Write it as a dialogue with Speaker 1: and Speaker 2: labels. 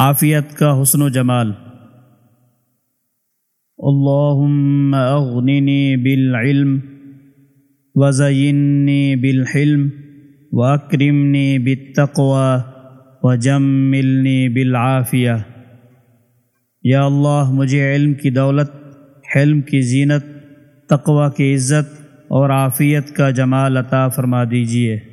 Speaker 1: عافیت کا حسن و جمال۔ اللهم اغنني بالعلم وزينني بالحلم واكرمني بالتقوى وجملني بالعافيه یا اللہ، مجھے علم کی دولت، حلم کی زینت، تقوی کی عزت اور عافیت کا جمال عطا فرما دیجیے۔